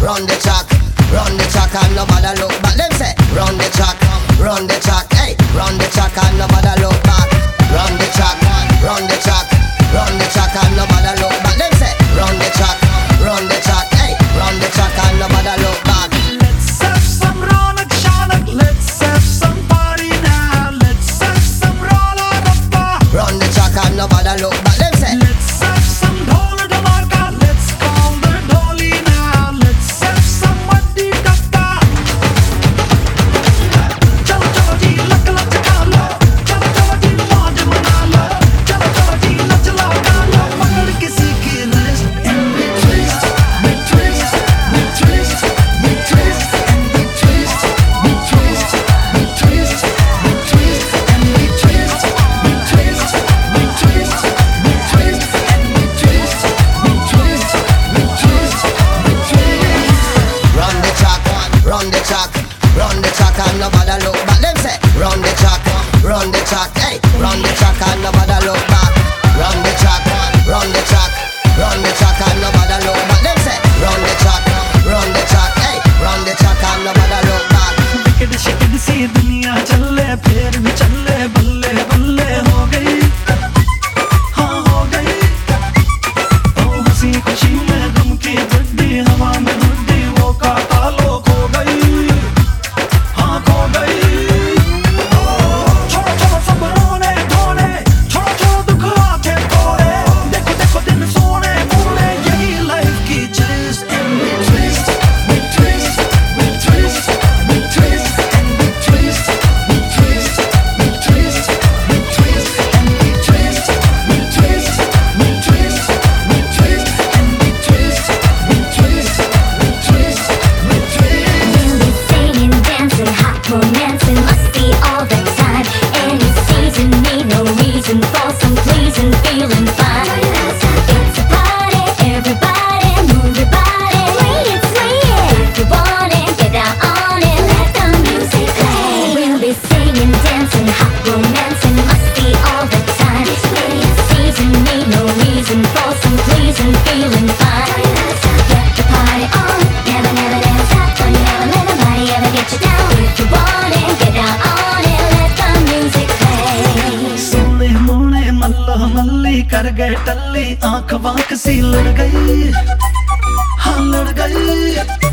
run the track, run the track and nobody look back. Them say, run the track, run the track, hey, run the track and nobody look back. Run the track, run the track, run the track and nobody look back. Them say, run the track, run the track, hey, run the track and nobody look back. Let's have some run and let's have some party now. Let's have some roll on. Run the track and nobody look run the track, run the track and nobody look back. Them say run the track, run the track, hey, run the track and nobody look back. Run the track, run the track, run the track and nobody look back. awesome, pleasing feeling. कर गए टल्ली आंख वाक सी लड़ गई हाँ लड़ गई